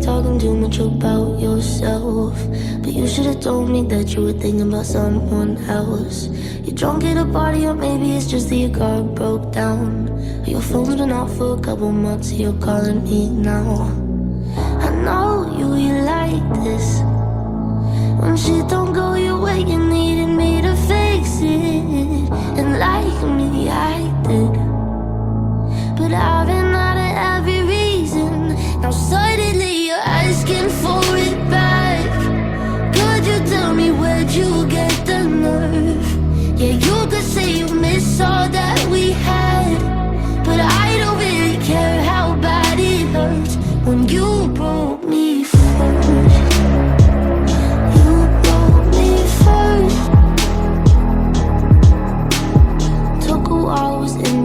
talking too much about yourself. But you should have told me that you were thinking about someone else. You're drunk at a party, or maybe it's just that your car broke down. Your phone's been off for a couple months, you're calling me now. I know you, you like this. When shit don't go all that we had. But I don't really care how bad it hurts when you broke me first. You broke me first. Took a while, was in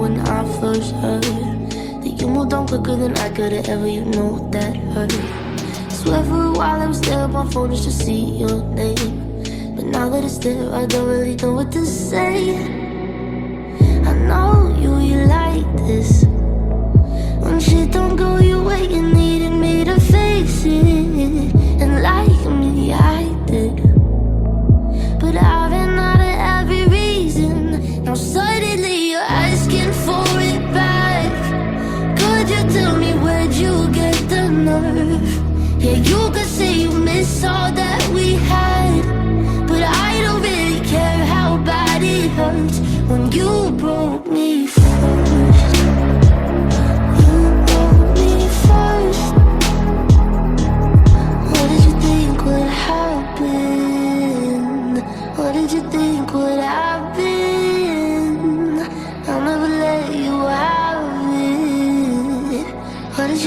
when I first heard that you moved on quicker than I could have ever. You know that hurt. Swear for a while I was there on my phone just to see your name. But now that it's there, I don't really know what to say. When shit don't go your way, you needin' to fix it and like me, I think. But I've been out of every reason. Now suddenly your eyes can fall it back. Could you tell me where'd you get the nerve? Yeah, you could say you miss all that we had. But I don't really care how bad it hurts. When you